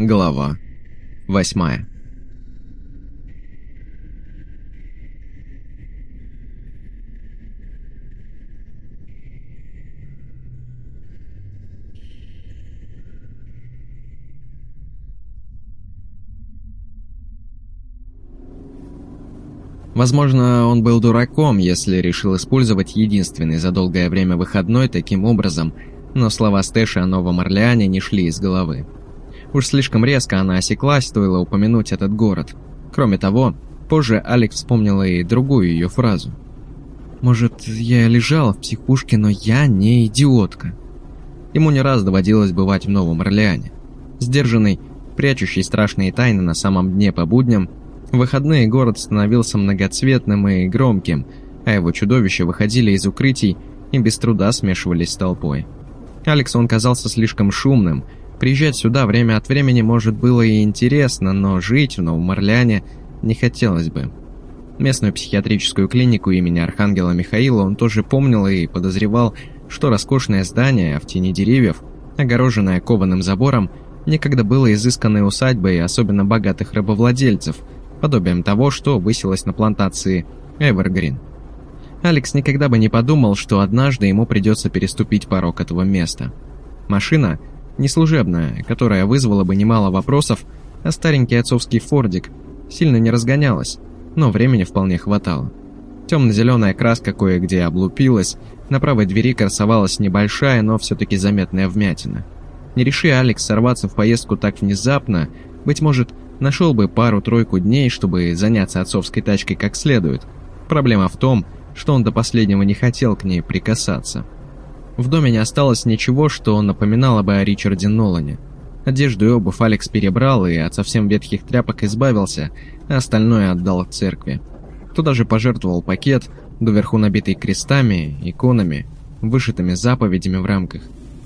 Глава восьмая Возможно, он был дураком, если решил использовать единственный за долгое время выходной таким образом, но слова Стэши о Новом Орлеане не шли из головы. Уж слишком резко она осеклась, стоило упомянуть этот город. Кроме того, позже Алекс вспомнила и другую ее фразу. «Может, я лежала в психушке, но я не идиотка». Ему не раз доводилось бывать в Новом Орлеане. Сдержанный, прячущий страшные тайны на самом дне по будням, в выходные город становился многоцветным и громким, а его чудовища выходили из укрытий и без труда смешивались с толпой. Алексу он казался слишком шумным. Приезжать сюда время от времени, может, было и интересно, но жить в Новом Орлеане не хотелось бы. Местную психиатрическую клинику имени Архангела Михаила он тоже помнил и подозревал, что роскошное здание в тени деревьев, огороженное кованым забором, некогда было изысканной усадьбой особенно богатых рабовладельцев – подобием того, что высилось на плантации Эвергрин. Алекс никогда бы не подумал, что однажды ему придется переступить порог этого места. Машина, не служебная, которая вызвала бы немало вопросов, а старенький отцовский фордик, сильно не разгонялась, но времени вполне хватало. Темно-зеленая краска кое-где облупилась, на правой двери красовалась небольшая, но все-таки заметная вмятина. Не реши Алекс сорваться в поездку так внезапно, быть может, Нашел бы пару-тройку дней, чтобы заняться отцовской тачкой как следует. Проблема в том, что он до последнего не хотел к ней прикасаться. В доме не осталось ничего, что напоминало бы о Ричарде Нолане. Одежду и обувь Алекс перебрал и от совсем ветхих тряпок избавился, а остальное отдал церкви. Туда же пожертвовал пакет, доверху набитый крестами, иконами, вышитыми заповедями в рамках.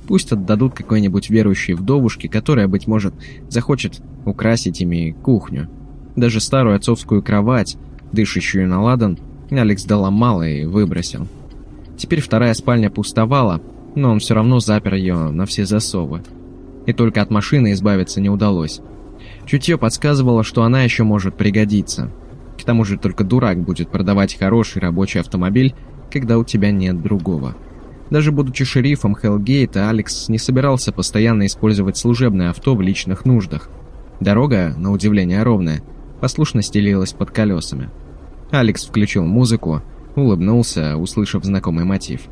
Пусть отдадут какой-нибудь верующей вдовушке, которая, быть может, захочет украсить ими кухню. Даже старую отцовскую кровать, дышащую на ладан, Алекс дала мало и выбросил. Теперь вторая спальня пустовала, но он все равно запер ее на все засовы. И только от машины избавиться не удалось. Чутье подсказывало, что она еще может пригодиться. К тому же только дурак будет продавать хороший рабочий автомобиль, когда у тебя нет другого. Даже будучи шерифом Хеллгейта, Алекс не собирался постоянно использовать служебное авто в личных нуждах. Дорога, на удивление ровная, послушно стелилась под колесами. Алекс включил музыку, улыбнулся, услышав знакомый мотив.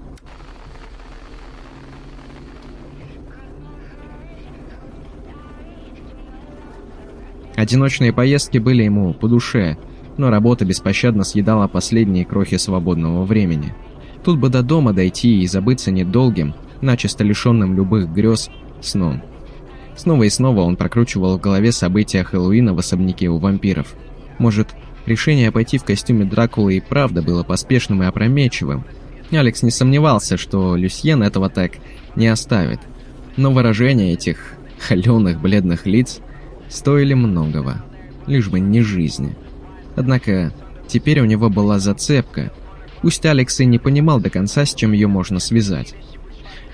Одиночные поездки были ему по душе, но работа беспощадно съедала последние крохи свободного времени – Тут бы до дома дойти и забыться недолгим, начисто лишенным любых грез, сном. Снова и снова он прокручивал в голове события Хэллоуина в особняке у вампиров. Может, решение пойти в костюме Дракулы и правда было поспешным и опрометчивым. Алекс не сомневался, что Люсьен этого так не оставит. Но выражения этих холеных бледных лиц стоили многого, лишь бы не жизни. Однако теперь у него была зацепка, Пусть Алекс и не понимал до конца, с чем ее можно связать.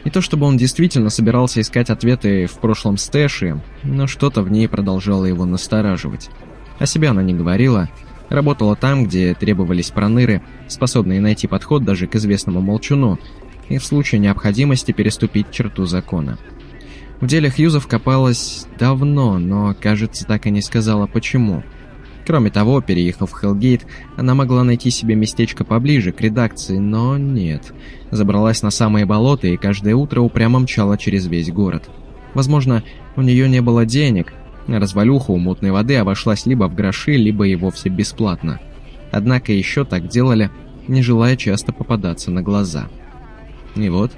Не то чтобы он действительно собирался искать ответы в прошлом Стэши, но что-то в ней продолжало его настораживать. О себе она не говорила, работала там, где требовались проныры, способные найти подход даже к известному молчуну, и в случае необходимости переступить черту закона. В деле Хьюзов копалась давно, но, кажется, так и не сказала почему – Кроме того, переехав в Хелгейт, она могла найти себе местечко поближе к редакции, но нет. Забралась на самые болота и каждое утро упрямо мчала через весь город. Возможно, у нее не было денег, развалюха у мутной воды обошлась либо в гроши, либо и вовсе бесплатно. Однако еще так делали, не желая часто попадаться на глаза. И вот,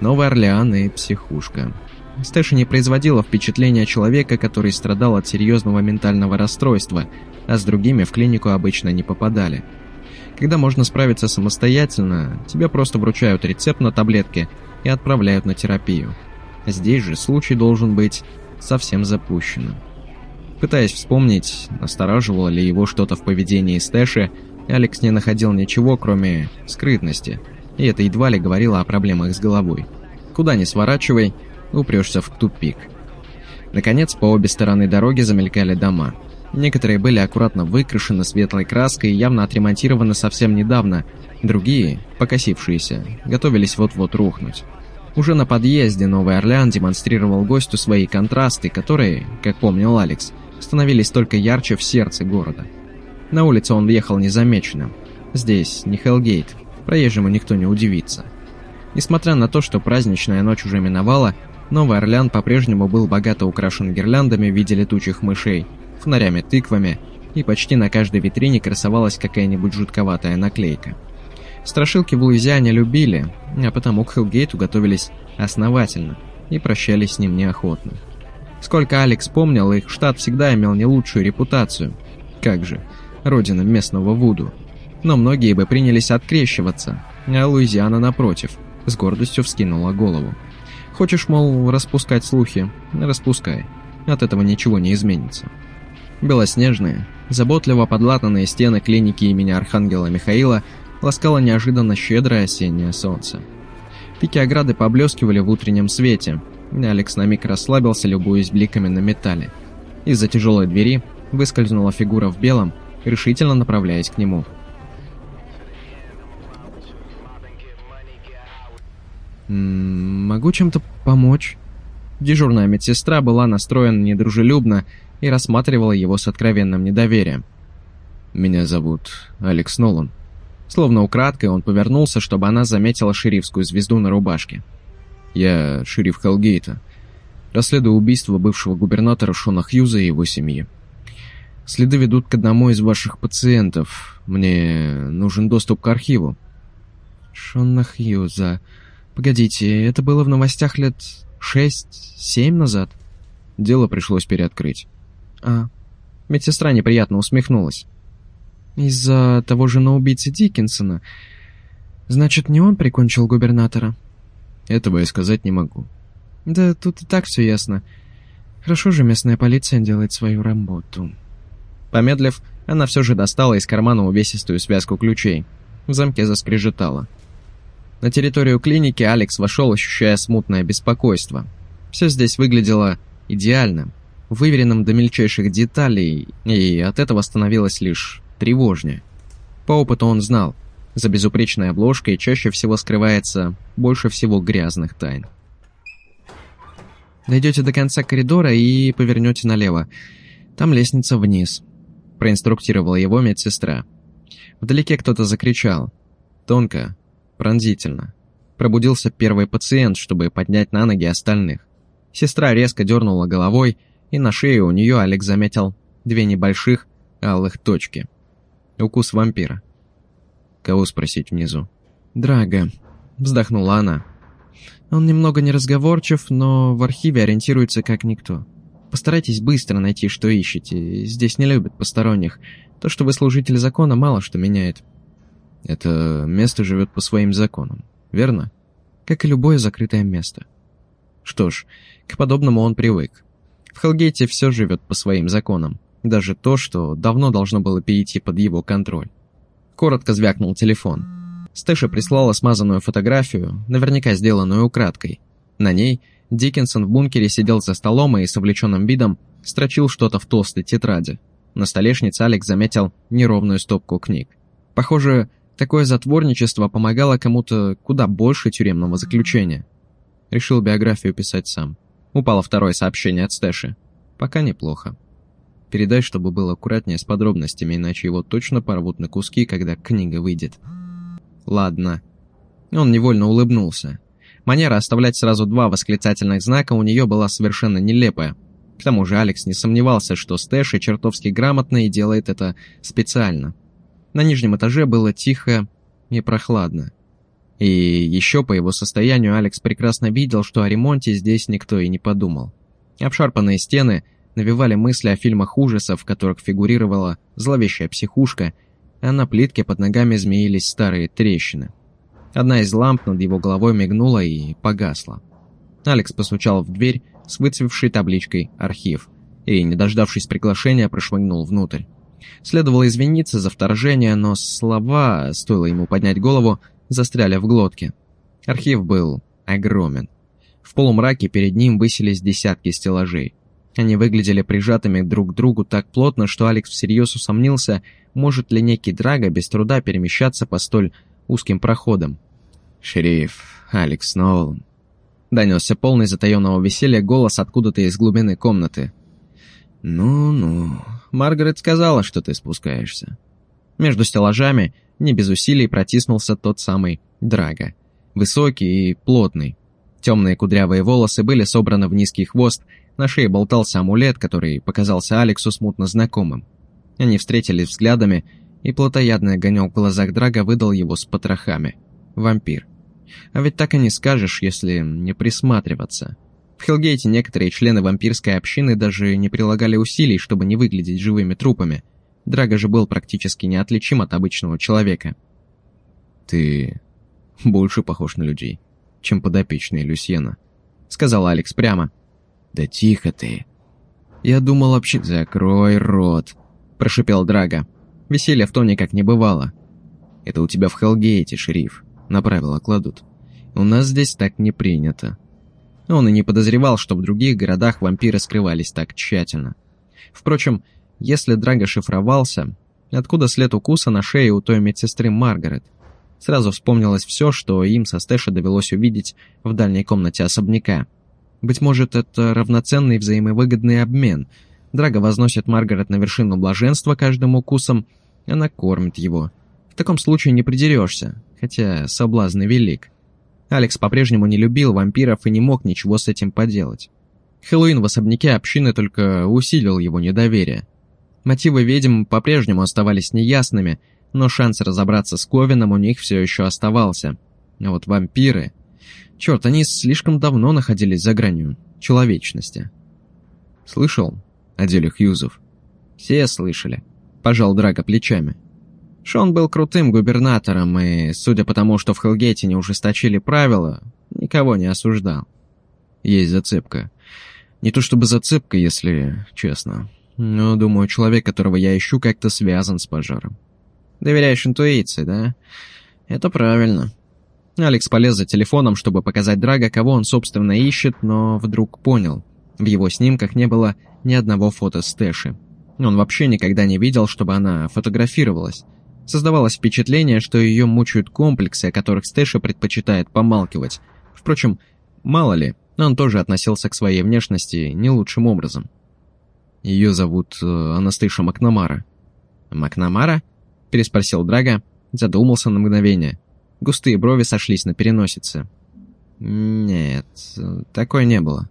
Новый Орлеан и психушка. Стэша не производила впечатления человека, который страдал от серьезного ментального расстройства, а с другими в клинику обычно не попадали. Когда можно справиться самостоятельно, тебе просто вручают рецепт на таблетки и отправляют на терапию. Здесь же случай должен быть совсем запущенным. Пытаясь вспомнить, настораживало ли его что-то в поведении Стэши, Алекс не находил ничего, кроме скрытности, и это едва ли говорило о проблемах с головой. Куда ни сворачивай, упрешься в тупик. Наконец, по обе стороны дороги замелькали дома. Некоторые были аккуратно выкрашены светлой краской и явно отремонтированы совсем недавно, другие, покосившиеся, готовились вот-вот рухнуть. Уже на подъезде Новый Орлеан демонстрировал гостю свои контрасты, которые, как помнил Алекс, становились только ярче в сердце города. На улице он въехал незамеченным. Здесь не Хелгейт, проезжему никто не удивится. Несмотря на то, что праздничная ночь уже миновала, Новый Орлеан по-прежнему был богато украшен гирляндами в виде летучих мышей, фонарями-тыквами, и почти на каждой витрине красовалась какая-нибудь жутковатая наклейка. Страшилки в Луизиане любили, а потому к Хелгейту готовились основательно и прощались с ним неохотно. Сколько Алекс помнил, их штат всегда имел не лучшую репутацию. Как же, родина местного Вуду. Но многие бы принялись открещиваться, а Луизиана, напротив, с гордостью вскинула голову. Хочешь, мол, распускать слухи? Распускай. От этого ничего не изменится. Белоснежные, заботливо подлатанные стены клиники имени Архангела Михаила ласкало неожиданно щедрое осеннее солнце. Пики ограды поблескивали в утреннем свете, и Алекс на миг расслабился, любуясь бликами на металле. Из-за тяжелой двери выскользнула фигура в белом, решительно направляясь к нему. «Могу чем-то помочь?» Дежурная медсестра была настроена недружелюбно и рассматривала его с откровенным недоверием. «Меня зовут Алекс Нолан». Словно украдкой он повернулся, чтобы она заметила шерифскую звезду на рубашке. «Я шериф Хелгейта. Расследую убийство бывшего губернатора Шона Хьюза и его семьи. Следы ведут к одному из ваших пациентов. Мне нужен доступ к архиву». «Шона Хьюза...» Погодите, это было в новостях лет шесть-семь назад? Дело пришлось переоткрыть. А, медсестра неприятно усмехнулась. Из-за того же на убийцы Диккенсона. Значит, не он прикончил губернатора? Этого я сказать не могу. Да тут и так все ясно. Хорошо же местная полиция делает свою работу. Помедлив, она все же достала из кармана увесистую связку ключей. В замке заскрежетала. На территорию клиники Алекс вошел, ощущая смутное беспокойство. Все здесь выглядело идеальным, выверенным до мельчайших деталей, и от этого становилось лишь тревожнее. По опыту он знал, за безупречной обложкой чаще всего скрывается больше всего грязных тайн. Дойдете до конца коридора и повернете налево. Там лестница вниз. Проинструктировала его медсестра. Вдалеке кто-то закричал. Тонко, Пронзительно. Пробудился первый пациент, чтобы поднять на ноги остальных. Сестра резко дернула головой, и на шее у нее Алекс заметил две небольших алых точки. Укус вампира. Кого спросить внизу? «Драго», — вздохнула она. «Он немного неразговорчив, но в архиве ориентируется как никто. Постарайтесь быстро найти, что ищете. Здесь не любят посторонних. То, что вы служитель закона, мало что меняет. Это место живет по своим законам, верно? Как и любое закрытое место. Что ж, к подобному он привык. В Хелгейте все живет по своим законам, даже то, что давно должно было перейти под его контроль. Коротко звякнул телефон. Стэша прислала смазанную фотографию, наверняка сделанную украдкой. На ней Диккенсон в бункере сидел за столом и с увлеченным видом строчил что-то в толстой тетради. На столешнице Алекс заметил неровную стопку книг. Похоже, Такое затворничество помогало кому-то куда больше тюремного заключения. Решил биографию писать сам. Упало второе сообщение от Стэши. Пока неплохо. Передай, чтобы был аккуратнее с подробностями, иначе его точно порвут на куски, когда книга выйдет. Ладно. Он невольно улыбнулся. Манера оставлять сразу два восклицательных знака у нее была совершенно нелепая. К тому же Алекс не сомневался, что Стэши чертовски грамотно и делает это специально. На нижнем этаже было тихо и прохладно. И еще по его состоянию Алекс прекрасно видел, что о ремонте здесь никто и не подумал. Обшарпанные стены навевали мысли о фильмах ужасов, в которых фигурировала зловещая психушка, а на плитке под ногами змеились старые трещины. Одна из ламп над его головой мигнула и погасла. Алекс постучал в дверь с выцвевшей табличкой «Архив» и, не дождавшись приглашения, прошмыгнул внутрь. Следовало извиниться за вторжение, но слова, стоило ему поднять голову, застряли в глотке. Архив был огромен. В полумраке перед ним высились десятки стеллажей. Они выглядели прижатыми друг к другу так плотно, что Алекс всерьез усомнился, может ли некий Драго без труда перемещаться по столь узким проходам. «Шериф, Алекс Нолан», — донесся полный затаенного веселья голос откуда-то из глубины комнаты. «Ну-ну, Маргарет сказала, что ты спускаешься». Между стеллажами не без усилий протиснулся тот самый Драго. Высокий и плотный. Темные кудрявые волосы были собраны в низкий хвост, на шее болтался амулет, который показался Алексу смутно знакомым. Они встретились взглядами, и плотоядный огонек в глазах Драга выдал его с потрохами. Вампир. А ведь так и не скажешь, если не присматриваться. В Хелгейте некоторые члены вампирской общины даже не прилагали усилий, чтобы не выглядеть живыми трупами. Драго же был практически неотличим от обычного человека. «Ты больше похож на людей, чем подопечные Люсьена», — сказал Алекс прямо. «Да тихо ты!» «Я думал вообще...» «Закрой рот!» – прошипел Драга. Веселья в тоне никак не бывало. «Это у тебя в Хелгейте, шериф. На правила кладут. У нас здесь так не принято». Он и не подозревал, что в других городах вампиры скрывались так тщательно. Впрочем, если Драго шифровался, откуда след укуса на шее у той медсестры Маргарет? Сразу вспомнилось все, что им со Стэша довелось увидеть в дальней комнате особняка – быть может, это равноценный взаимовыгодный обмен. Драго возносит Маргарет на вершину блаженства каждым укусом, она кормит его. В таком случае не придерешься, хотя соблазн велик. Алекс по-прежнему не любил вампиров и не мог ничего с этим поделать. Хэллоуин в особняке общины только усилил его недоверие. Мотивы ведьм по-прежнему оставались неясными, но шанс разобраться с Ковином у них все еще оставался. А вот вампиры... Черт, они слишком давно находились за гранью человечности. Слышал о деле Хьюзов? Все слышали. Пожал Драго плечами. Шон был крутым губернатором, и, судя по тому, что в Хелгете не ужесточили правила, никого не осуждал. Есть зацепка. Не то чтобы зацепка, если честно. Но, думаю, человек, которого я ищу, как-то связан с пожаром. Доверяешь интуиции, да? Это правильно. Алекс полез за телефоном, чтобы показать Драго, кого он, собственно, ищет, но вдруг понял. В его снимках не было ни одного фото Стэши. Он вообще никогда не видел, чтобы она фотографировалась. Создавалось впечатление, что ее мучают комплексы, о которых Стэша предпочитает помалкивать. Впрочем, мало ли, он тоже относился к своей внешности не лучшим образом. Ее зовут э, Анастейша Макнамара. «Макнамара?» – переспросил Драга, задумался на мгновение. Густые брови сошлись на переносице. «Нет, такой не было.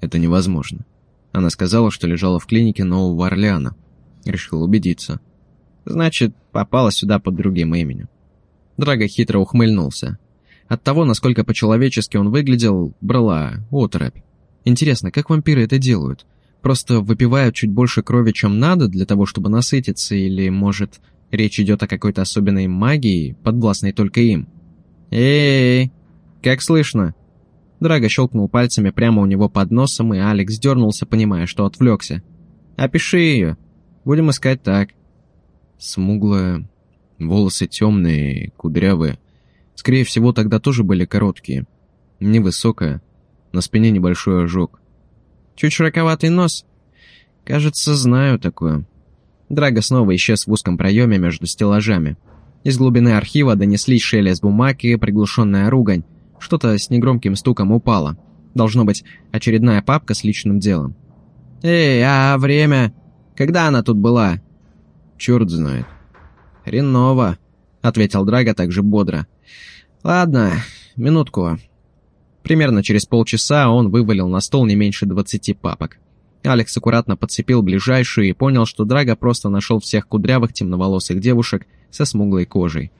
Это невозможно». Она сказала, что лежала в клинике Нового Орлеана. Решил убедиться. «Значит, попала сюда под другим именем». Драго хитро ухмыльнулся. От того, насколько по-человечески он выглядел, брала оторопь. Интересно, как вампиры это делают? Просто выпивают чуть больше крови, чем надо, для того, чтобы насытиться, или, может, Речь идет о какой-то особенной магии, подвластной только им. «Эй, как слышно?» Драго щелкнул пальцами прямо у него под носом, и Алекс дернулся, понимая, что отвлекся. «Опиши ее. Будем искать так». Смуглая, волосы темные, кудрявые. Скорее всего, тогда тоже были короткие. Невысокая, на спине небольшой ожог. Чуть широковатый нос. Кажется, знаю такое. Драго снова исчез в узком проеме между стеллажами. Из глубины архива донеслись шелест бумаг и приглушенная ругань. Что-то с негромким стуком упало. Должно быть, очередная папка с личным делом. «Эй, а время? Когда она тут была?» «Черт знает». «Хреново», — ответил Драго также бодро. «Ладно, минутку». Примерно через полчаса он вывалил на стол не меньше двадцати папок. Алекс аккуратно подцепил ближайшую и понял, что Драго просто нашел всех кудрявых темноволосых девушек со смуглой кожей.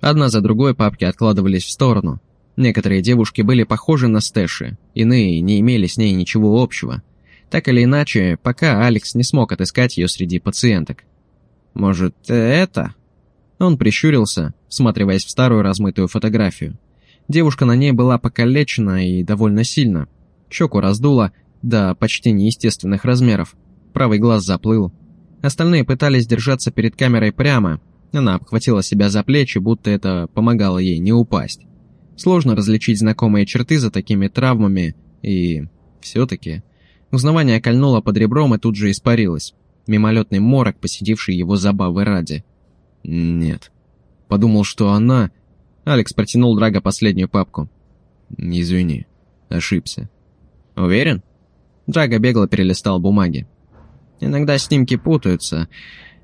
Одна за другой папки откладывались в сторону. Некоторые девушки были похожи на Стэши, иные не имели с ней ничего общего. Так или иначе, пока Алекс не смог отыскать ее среди пациенток. «Может, это?» Он прищурился, всматриваясь в старую размытую фотографию. Девушка на ней была покалечена и довольно сильно. Щеку раздуло, до почти неестественных размеров. Правый глаз заплыл. Остальные пытались держаться перед камерой прямо. Она обхватила себя за плечи, будто это помогало ей не упасть. Сложно различить знакомые черты за такими травмами, и... все-таки... Узнавание кольнуло под ребром и тут же испарилось. Мимолетный морок, посетивший его забавы ради. Нет. Подумал, что она... Алекс протянул Драго последнюю папку. Извини, ошибся. Уверен? Драго бегло перелистал бумаги. Иногда снимки путаются.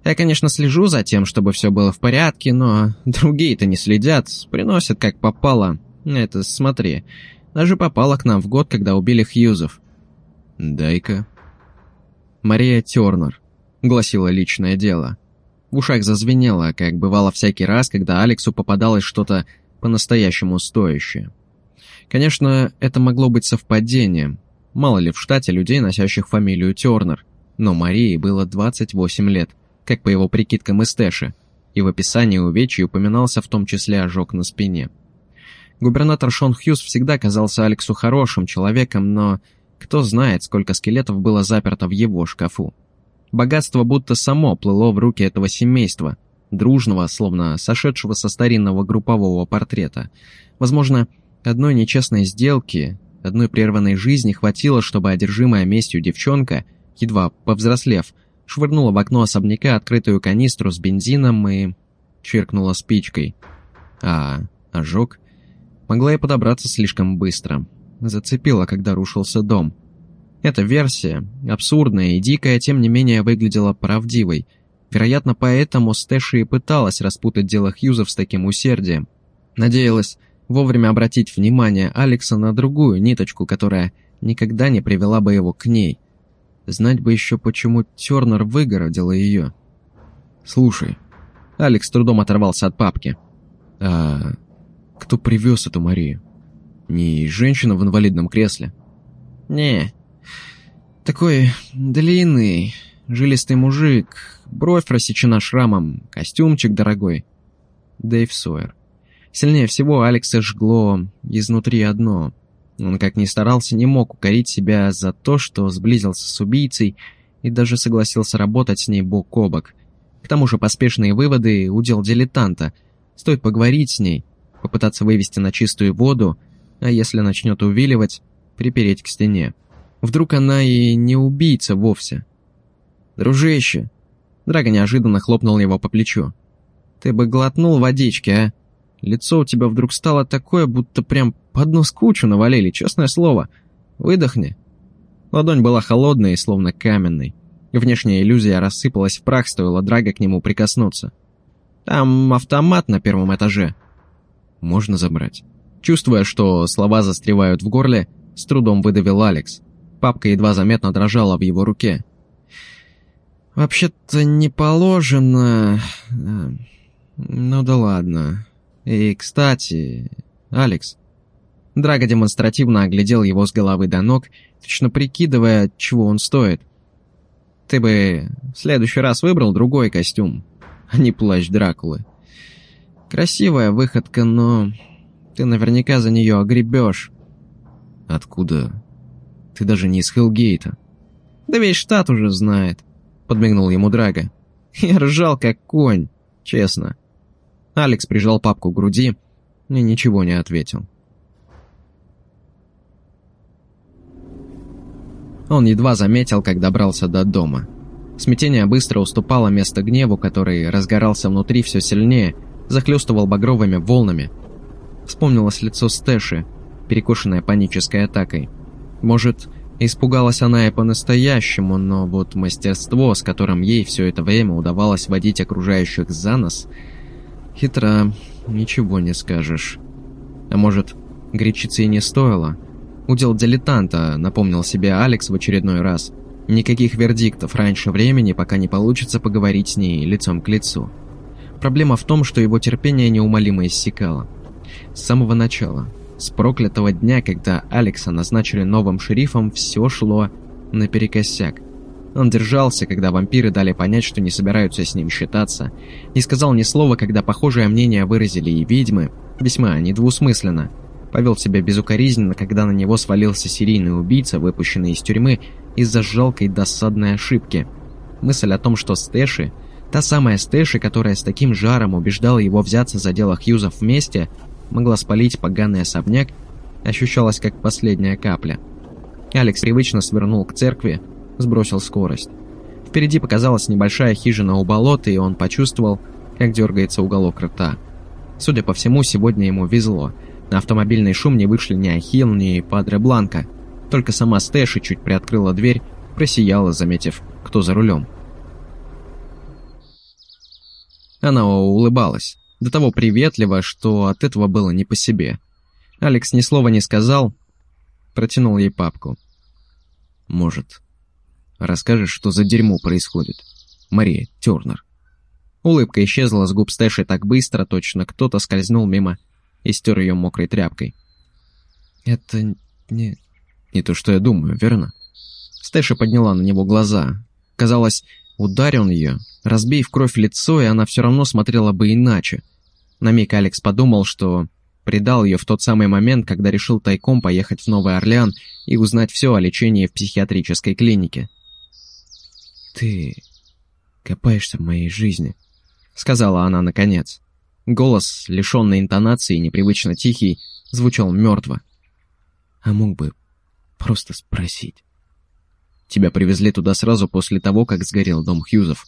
Я, конечно, слежу за тем, чтобы все было в порядке, но другие-то не следят, приносят как попало. Это, смотри, даже попало к нам в год, когда убили Хьюзов. «Дай-ка». «Мария Тернер», — гласило личное дело. В ушах зазвенело, как бывало всякий раз, когда Алексу попадалось что-то по-настоящему стоящее. Конечно, это могло быть совпадением. Мало ли в штате людей, носящих фамилию Тернер. Но Марии было 28 лет, как по его прикидкам из Тэши, и в описании увечья упоминался в том числе ожог на спине. Губернатор Шон Хьюз всегда казался Алексу хорошим человеком, но кто знает, сколько скелетов было заперто в его шкафу. Богатство будто само плыло в руки этого семейства, дружного, словно сошедшего со старинного группового портрета. Возможно, одной нечестной сделки, одной прерванной жизни хватило, чтобы одержимая местью девчонка, едва повзрослев, швырнула в окно особняка открытую канистру с бензином и... чиркнула спичкой. А ожог могла и подобраться слишком быстро зацепила, когда рушился дом. Эта версия, абсурдная и дикая, тем не менее выглядела правдивой. Вероятно, поэтому Стэши и пыталась распутать дело Хьюзов с таким усердием. Надеялась вовремя обратить внимание Алекса на другую ниточку, которая никогда не привела бы его к ней. Знать бы еще, почему Тернер выгородила ее. «Слушай», Алекс трудом оторвался от папки. «А кто привез эту Марию?» Не женщина в инвалидном кресле? Не. Такой длинный, жилистый мужик, бровь рассечена шрамом, костюмчик дорогой. Дэйв Сойер. Сильнее всего Алекса жгло изнутри одно. Он, как ни старался, не мог укорить себя за то, что сблизился с убийцей и даже согласился работать с ней бок о бок. К тому же поспешные выводы – удел дилетанта. Стоит поговорить с ней, попытаться вывести на чистую воду – а если начнет увиливать, припереть к стене. Вдруг она и не убийца вовсе. «Дружище!» Драго неожиданно хлопнул его по плечу. «Ты бы глотнул водички, а? Лицо у тебя вдруг стало такое, будто прям под нос кучу навалили, честное слово. Выдохни». Ладонь была холодной и словно каменной. Внешняя иллюзия рассыпалась в прах, стоило Драго к нему прикоснуться. «Там автомат на первом этаже». «Можно забрать?» Чувствуя, что слова застревают в горле, с трудом выдавил Алекс. Папка едва заметно дрожала в его руке. «Вообще-то не положено... Э, ну да ладно. И, кстати, Алекс...» Драго демонстративно оглядел его с головы до ног, точно прикидывая, чего он стоит. «Ты бы в следующий раз выбрал другой костюм, а не плащ Дракулы. Красивая выходка, но ты наверняка за нее огребешь». «Откуда? Ты даже не из Хелгейта». «Да весь штат уже знает», — подмигнул ему Драго. «Я ржал, как конь, честно». Алекс прижал папку к груди и ничего не ответил. Он едва заметил, как добрался до дома. Смятение быстро уступало место гневу, который разгорался внутри все сильнее, захлестывал багровыми волнами, Вспомнилось лицо Стэши, перекошенное панической атакой. Может, испугалась она и по-настоящему, но вот мастерство, с которым ей все это время удавалось водить окружающих за нос, хитро, ничего не скажешь. А может, гречицы и не стоило? Удел дилетанта, напомнил себе Алекс в очередной раз. Никаких вердиктов раньше времени, пока не получится поговорить с ней лицом к лицу. Проблема в том, что его терпение неумолимо иссякало. С самого начала, с проклятого дня, когда Алекса назначили новым шерифом, все шло наперекосяк. Он держался, когда вампиры дали понять, что не собираются с ним считаться, не сказал ни слова, когда похожее мнение выразили и ведьмы, весьма недвусмысленно. Повел себя безукоризненно, когда на него свалился серийный убийца, выпущенный из тюрьмы из-за жалкой досадной ошибки. Мысль о том, что Стэши, та самая Стэши, которая с таким жаром убеждала его взяться за дело Хьюзов вместе, могла спалить поганый особняк, ощущалась как последняя капля. Алекс привычно свернул к церкви, сбросил скорость. Впереди показалась небольшая хижина у болота, и он почувствовал, как дергается уголок рта. Судя по всему, сегодня ему везло. На автомобильный шум не вышли ни Ахилл, ни Падре Бланка. Только сама Стэши чуть приоткрыла дверь, просияла, заметив, кто за рулем. Она улыбалась. До того приветливо, что от этого было не по себе. Алекс ни слова не сказал, протянул ей папку. «Может, расскажешь, что за дерьмо происходит? Мария Тернер». Улыбка исчезла с губ Стэши так быстро, точно кто-то скользнул мимо и стер ее мокрой тряпкой. «Это не... не то, что я думаю, верно?» Стэша подняла на него глаза. Казалось, ударил он ее, разбей в кровь лицо, и она все равно смотрела бы иначе. На миг Алекс подумал, что предал ее в тот самый момент, когда решил тайком поехать в Новый Орлеан и узнать все о лечении в психиатрической клинике. «Ты копаешься в моей жизни», — сказала она наконец. Голос, лишенный интонации и непривычно тихий, звучал мертво. «А мог бы просто спросить». Тебя привезли туда сразу после того, как сгорел дом Хьюзов,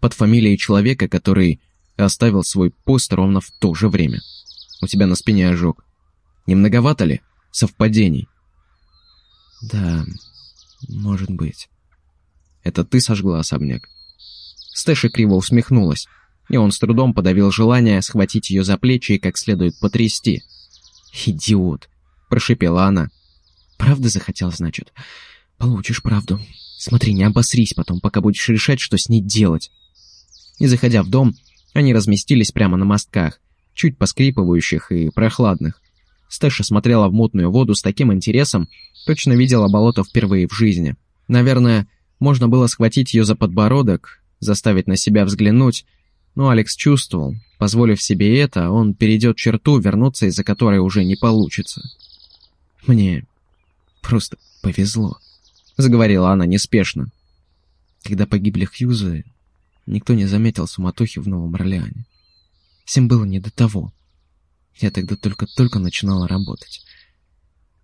под фамилией человека, который оставил свой пост ровно в то же время. У тебя на спине ожог. Не многовато ли совпадений? Да, может быть. Это ты сожгла особняк? Стэша криво усмехнулась, и он с трудом подавил желание схватить ее за плечи и как следует потрясти. «Идиот!» – прошипела она. «Правда захотел, значит?» «Получишь правду. Смотри, не обосрись потом, пока будешь решать, что с ней делать». И заходя в дом, они разместились прямо на мостках, чуть поскрипывающих и прохладных. Стэша смотрела в мутную воду с таким интересом, точно видела болото впервые в жизни. Наверное, можно было схватить ее за подбородок, заставить на себя взглянуть, но Алекс чувствовал, позволив себе это, он перейдет черту, вернуться из-за которой уже не получится. Мне просто повезло заговорила она неспешно. Когда погибли Хьюзы, никто не заметил суматохи в Новом Орлеане. Всем было не до того. Я тогда только-только начинала работать.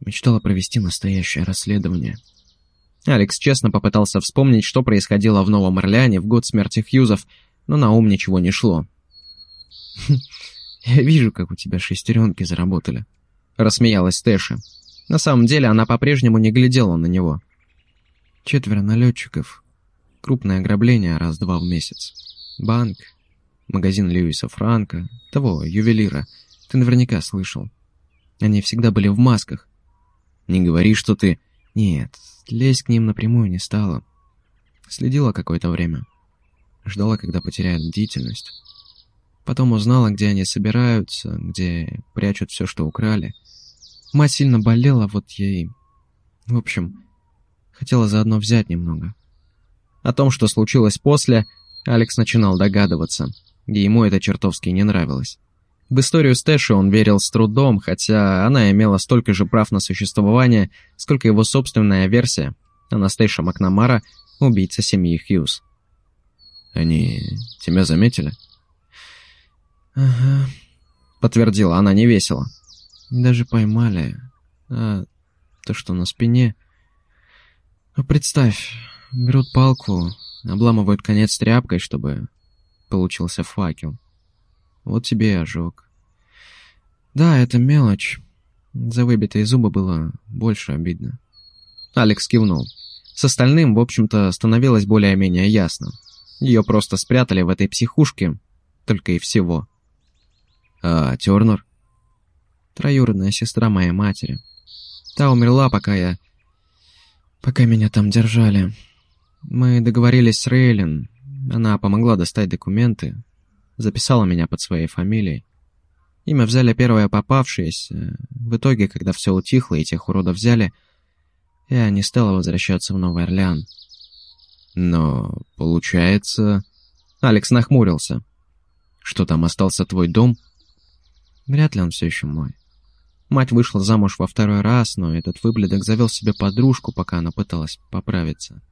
Мечтала провести настоящее расследование. Алекс честно попытался вспомнить, что происходило в Новом Орлеане в год смерти Хьюзов, но на ум ничего не шло. «Я вижу, как у тебя шестеренки заработали», — рассмеялась Тэша. На самом деле она по-прежнему не глядела на него. Четверо налетчиков. Крупное ограбление раз-два в месяц. Банк. Магазин Льюиса Франка. Того, ювелира. Ты наверняка слышал. Они всегда были в масках. Не говори, что ты... Нет, лезть к ним напрямую не стала. Следила какое-то время. Ждала, когда потеряют бдительность. Потом узнала, где они собираются, где прячут все, что украли. Мать сильно болела, вот я и... В общем, Хотела заодно взять немного. О том, что случилось после, Алекс начинал догадываться, и ему это чертовски не нравилось. В историю Стэши он верил с трудом, хотя она имела столько же прав на существование, сколько его собственная версия, Анастейша Макнамара, убийца семьи Хьюз. «Они тебя заметили?» «Ага», — подтвердила она невесело. «Даже поймали. А то, что на спине...» А представь, берут палку, обламывают конец тряпкой, чтобы получился факел. Вот тебе и ожог. Да, это мелочь. За выбитые зубы было больше обидно. Алекс кивнул. С остальным, в общем-то, становилось более-менее ясно. Ее просто спрятали в этой психушке, только и всего. А Тернер? Троюродная сестра моей матери. Та умерла, пока я пока меня там держали. Мы договорились с Рейлин. Она помогла достать документы, записала меня под своей фамилией. Имя взяли первое попавшееся. В итоге, когда все утихло и тех уродов взяли, я не стала возвращаться в Новый Орлеан. Но, получается... Алекс нахмурился. Что там, остался твой дом? Вряд ли он все еще мой. Мать вышла замуж во второй раз, но этот выблядок завел себе подружку, пока она пыталась поправиться.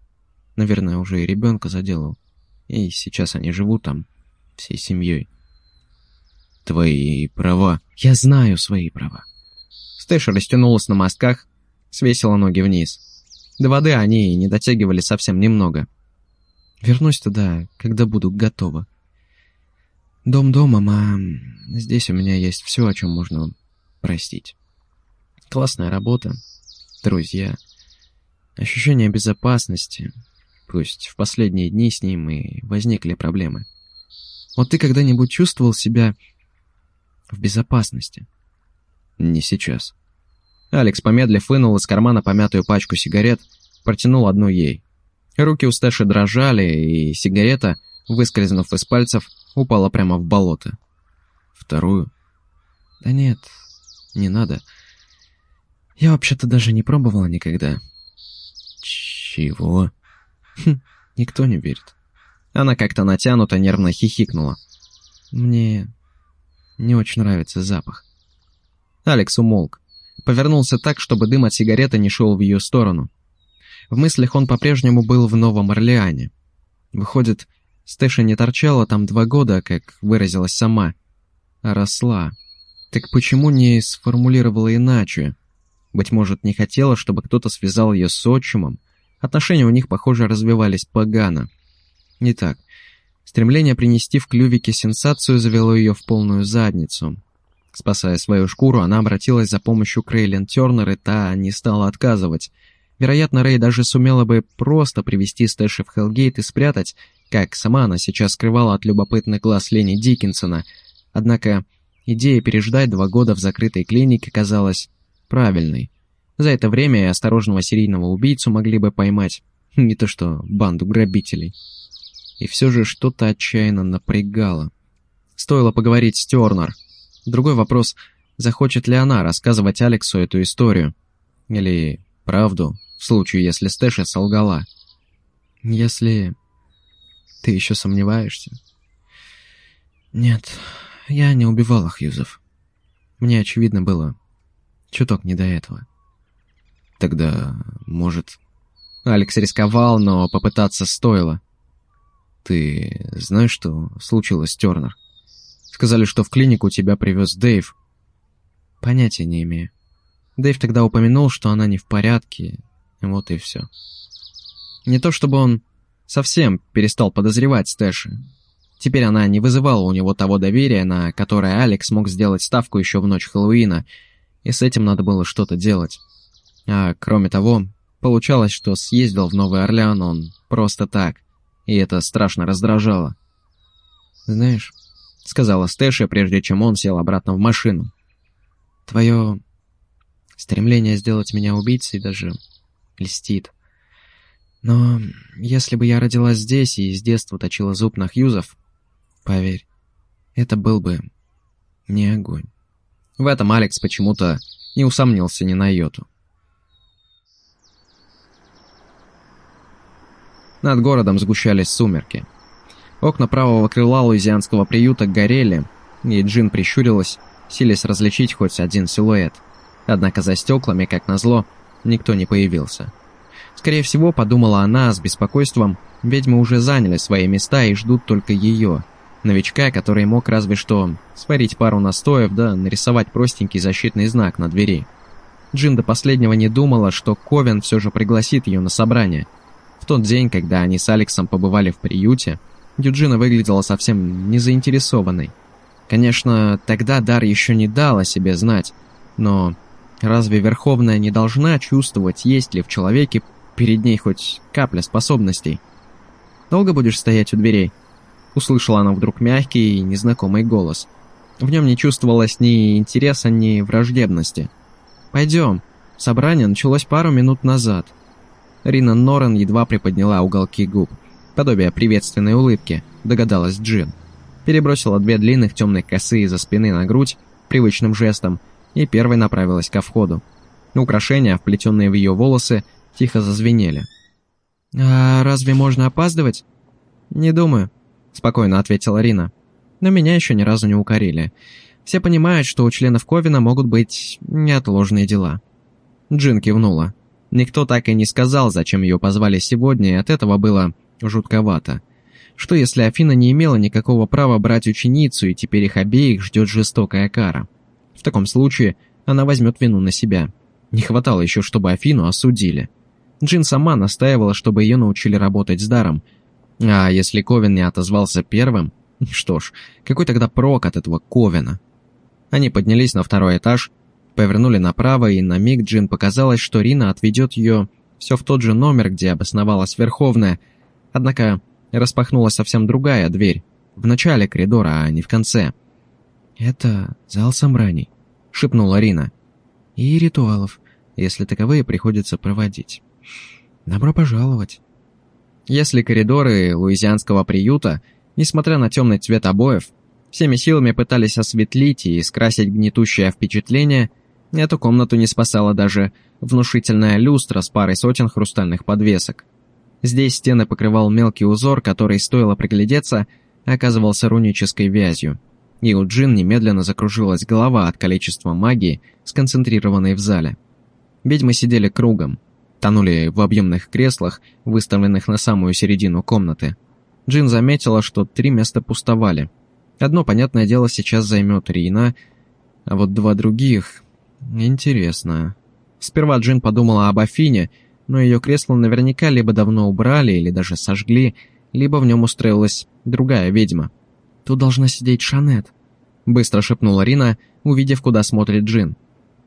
Наверное, уже и ребенка заделал. И сейчас они живут там, всей семьей. Твои права. Я знаю свои права. Стэша растянулась на мостках, свесила ноги вниз. До воды они не дотягивали совсем немного. Вернусь туда, когда буду готова. Дом домом, а здесь у меня есть все, о чем можно простить. Классная работа, друзья, ощущение безопасности. Пусть в последние дни с ним и возникли проблемы. Вот ты когда-нибудь чувствовал себя в безопасности? Не сейчас. Алекс, помедлив, вынул из кармана помятую пачку сигарет, протянул одну ей. Руки у Стэши дрожали, и сигарета, выскользнув из пальцев, упала прямо в болото. Вторую? Да нет, не надо. Я вообще-то даже не пробовала никогда. Чего? Хм, никто не верит. Она как-то натянуто нервно хихикнула. Мне не очень нравится запах. Алекс умолк. Повернулся так, чтобы дым от сигареты не шел в ее сторону. В мыслях он по-прежнему был в Новом Орлеане. Выходит, Стэша не торчала там два года, как выразилась сама, а росла. Так почему не сформулировала иначе? Быть может, не хотела, чтобы кто-то связал ее с отчимом? Отношения у них, похоже, развивались погано. Не так. Стремление принести в клювике сенсацию завело ее в полную задницу. Спасая свою шкуру, она обратилась за помощью к Рейлен Тернер, и та не стала отказывать. Вероятно, Рэй даже сумела бы просто привести Стэши в Хелгейт и спрятать, как сама она сейчас скрывала от любопытных глаз Лени Диккенсона. Однако идея переждать два года в закрытой клинике казалась правильной. За это время и осторожного серийного убийцу могли бы поймать, не то что банду грабителей. И все же что-то отчаянно напрягало. Стоило поговорить с Тернер. Другой вопрос, захочет ли она рассказывать Алексу эту историю. Или правду, в случае, если Стэша солгала. Если ты еще сомневаешься? Нет, я не убивала Хьюзов. Мне, очевидно, было чуток не до этого. Тогда, может... Алекс рисковал, но попытаться стоило. Ты знаешь, что случилось Тернер? Сказали, что в клинику тебя привез Дэйв. Понятия не имею. Дэйв тогда упомянул, что она не в порядке, вот и все. Не то чтобы он совсем перестал подозревать Стэши. Теперь она не вызывала у него того доверия, на которое Алекс мог сделать ставку еще в ночь Хэллоуина, и с этим надо было что-то делать. А кроме того, получалось, что съездил в Новый Орлеан он просто так, и это страшно раздражало. «Знаешь», — сказала Стэша, прежде чем он сел обратно в машину, «твое стремление сделать меня убийцей даже льстит. Но если бы я родилась здесь и с детства точила зуб на Хьюзов, поверь, это был бы не огонь. В этом Алекс почему-то не усомнился ни на йоту. Над городом сгущались сумерки. Окна правого крыла луизианского приюта горели, и Джин прищурилась, силясь различить хоть один силуэт. Однако за стеклами, как назло, никто не появился. Скорее всего, подумала она с беспокойством, ведьмы уже заняли свои места и ждут только ее. Новичка, который мог разве что сварить пару настоев, да нарисовать простенький защитный знак на двери. Джин до последнего не думала, что Ковен все же пригласит ее на собрание. В тот день, когда они с Алексом побывали в приюте, Юджина выглядела совсем не заинтересованной. Конечно, тогда Дар еще не дал о себе знать, но разве Верховная не должна чувствовать, есть ли в человеке перед ней хоть капля способностей. «Долго будешь стоять у дверей?» Услышала она вдруг мягкий и незнакомый голос. В нем не чувствовалось ни интереса, ни враждебности. «Пойдем. Собрание началось пару минут назад». Рина Норрен едва приподняла уголки губ. Подобие приветственной улыбки, догадалась Джин. Перебросила две длинных темных косы из-за спины на грудь привычным жестом и первой направилась ко входу. Украшения, вплетенные в ее волосы, тихо зазвенели. «А разве можно опаздывать?» «Не думаю», — спокойно ответила Рина. «Но меня еще ни разу не укорили. Все понимают, что у членов Ковина могут быть неотложные дела». Джин кивнула. Никто так и не сказал, зачем ее позвали сегодня, и от этого было жутковато. Что если Афина не имела никакого права брать ученицу, и теперь их обеих ждет жестокая кара? В таком случае она возьмет вину на себя. Не хватало еще, чтобы Афину осудили. Джин сама настаивала, чтобы ее научили работать с даром. А если Ковен не отозвался первым, что ж, какой тогда прок от этого Ковена? Они поднялись на второй этаж, повернули направо, и на миг Джин показалось, что Рина отведет ее все в тот же номер, где обосновалась Верховная, однако распахнулась совсем другая дверь, в начале коридора, а не в конце. «Это зал собраний», — шепнула Рина. «И ритуалов, если таковые приходится проводить. Добро пожаловать». Если коридоры луизианского приюта, несмотря на темный цвет обоев, всеми силами пытались осветлить и скрасить гнетущее впечатление, эту комнату не спасала даже внушительная люстра с парой сотен хрустальных подвесок. Здесь стены покрывал мелкий узор, который, стоило приглядеться, оказывался рунической вязью. И у Джин немедленно закружилась голова от количества магии, сконцентрированной в зале. Ведьмы сидели кругом, тонули в объемных креслах, выставленных на самую середину комнаты. Джин заметила, что три места пустовали. Одно, понятное дело, сейчас займет Рина, а вот два других... Интересно. Сперва Джин подумала об Афине, но ее кресло наверняка либо давно убрали, или даже сожгли, либо в нем устроилась другая ведьма. «Тут должна сидеть Шанет», — быстро шепнула Рина, увидев, куда смотрит Джин.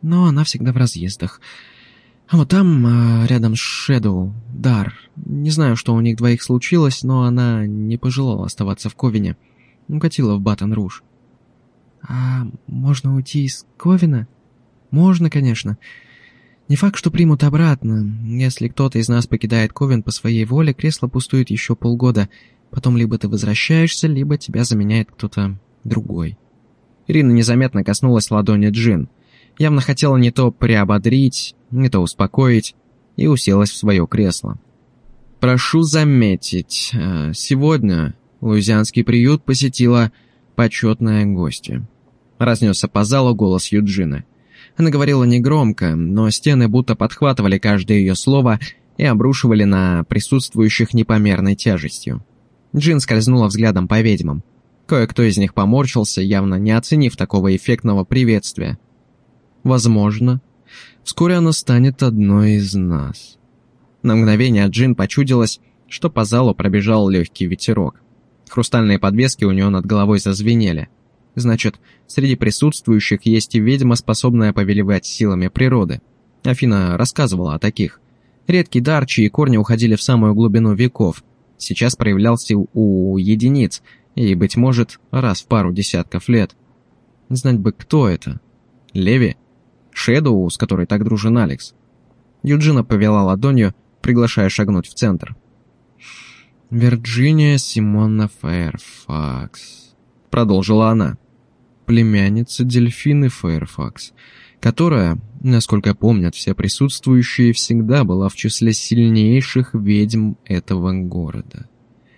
«Но она всегда в разъездах. А вот там, а, рядом с Шэдоу, Дар. Не знаю, что у них двоих случилось, но она не пожелала оставаться в Ковине. Укатила в Батон-Руж. А можно уйти из Ковина? Можно, конечно. Не факт, что примут обратно. Если кто-то из нас покидает Ковен по своей воле, кресло пустует еще полгода. Потом либо ты возвращаешься, либо тебя заменяет кто-то другой. Ирина незаметно коснулась ладони Джин. Явно хотела не то приободрить, не то успокоить, и уселась в свое кресло. «Прошу заметить, э, сегодня луизианский приют посетила почетная гостья». Разнесся по залу голос Юджины. Она говорила негромко, но стены будто подхватывали каждое ее слово и обрушивали на присутствующих непомерной тяжестью. Джин скользнула взглядом по ведьмам. Кое-кто из них поморщился, явно не оценив такого эффектного приветствия. Возможно, вскоре она станет одной из нас. На мгновение Джин почудилось, что по залу пробежал легкий ветерок. Хрустальные подвески у нее над головой зазвенели. Значит, среди присутствующих есть и ведьма, способная повелевать силами природы. Афина рассказывала о таких. Редкий дар, чьи корни уходили в самую глубину веков, сейчас проявлялся у единиц, и, быть может, раз в пару десятков лет. Знать бы, кто это. Леви? Шэдоу, с которой так дружен Алекс. Юджина повела ладонью, приглашая шагнуть в центр. «Вирджиния Симона Фэрфакс», — продолжила она. «Племянница Дельфины Фэрфакс, которая, насколько помнят все присутствующие, всегда была в числе сильнейших ведьм этого города.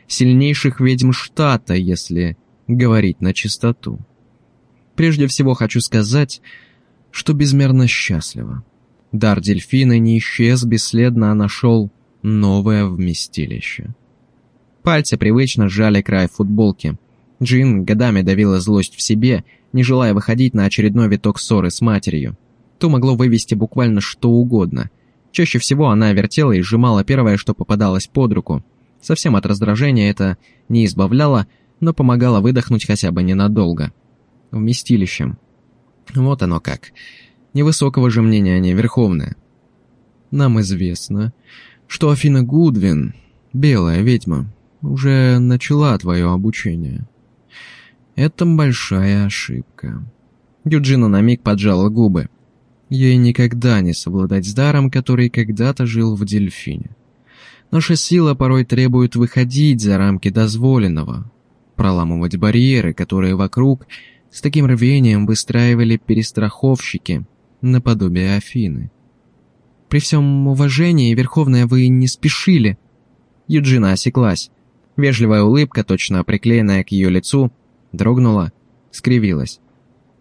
Сильнейших ведьм штата, если говорить на чистоту. Прежде всего хочу сказать, что безмерно счастлива. Дар дельфина не исчез бесследно, а нашел новое вместилище. Пальцы привычно сжали край футболки. Джин годами давила злость в себе, не желая выходить на очередной виток ссоры с матерью. То могло вывести буквально что угодно. Чаще всего она вертела и сжимала первое, что попадалось под руку. Совсем от раздражения это не избавляло, но помогало выдохнуть хотя бы ненадолго. Вместилищем. Вот оно как. Невысокого же мнения они верховные. Нам известно, что Афина Гудвин, белая ведьма, уже начала твое обучение. Это большая ошибка. Юджина на миг поджала губы. Ей никогда не совладать с даром, который когда-то жил в дельфине. Наша сила порой требует выходить за рамки дозволенного, проламывать барьеры, которые вокруг с таким рвением выстраивали перестраховщики, наподобие Афины. «При всем уважении, Верховная, вы не спешили!» Юджина осеклась. Вежливая улыбка, точно приклеенная к ее лицу, дрогнула, скривилась.